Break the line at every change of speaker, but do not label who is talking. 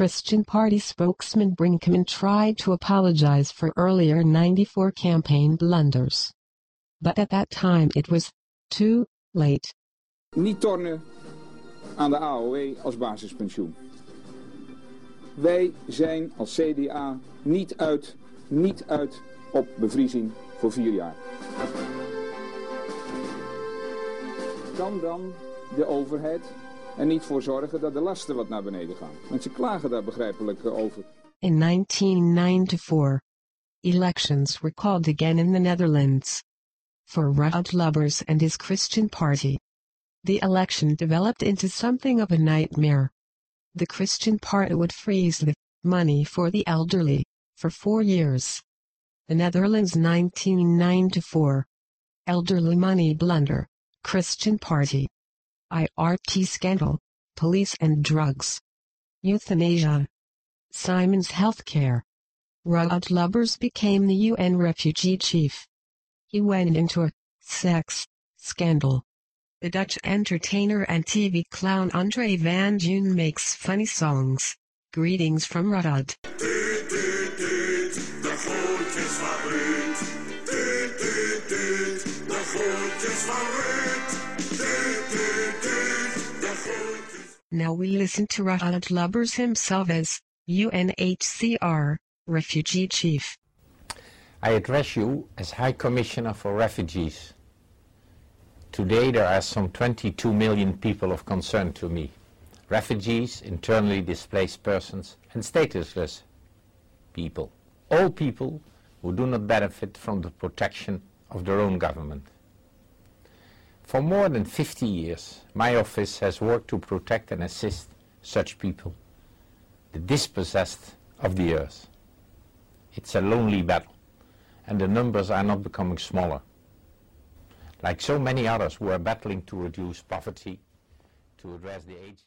Christian Party spokesman Brinkman tried to apologize for earlier 94 campaign blunders. But at that time it was too late.
Niet tornen aan de AOW als basispensioen. Wij zijn als CDA niet uit, niet uit op bevriezing voor vier jaar. Kan dan de overheid er niet voor zorgen dat de lasten wat naar beneden gaan? Mensen klagen daar begrijpelijk eh, over.
In 1994, elections were called again in the Netherlands. For Ruud Lubbers and his Christian party. The election developed into something of a nightmare. The Christian party would freeze the money for the elderly for four years. The Netherlands 1994. Elderly money blunder. Christian party. IRT scandal. Police and drugs. Euthanasia. Simon's Healthcare. Ruud Lubbers became the UN refugee chief. He went into a sex scandal. The Dutch entertainer and TV clown Andre van Duin makes funny songs. Greetings from Ruud. Now we listen to Ruud Lubbers himself as UNHCR refugee chief.
I address you as High Commissioner for Refugees. Today there are some 22 million people of concern to me. Refugees, internally displaced persons and statusless people. All people who do not benefit from the protection of their own government. For more than 50 years, my office has worked to protect and assist such people, the dispossessed of the earth. It's a lonely battle, and the numbers are not becoming smaller. Like so many others who are battling to reduce poverty, to address the AIDS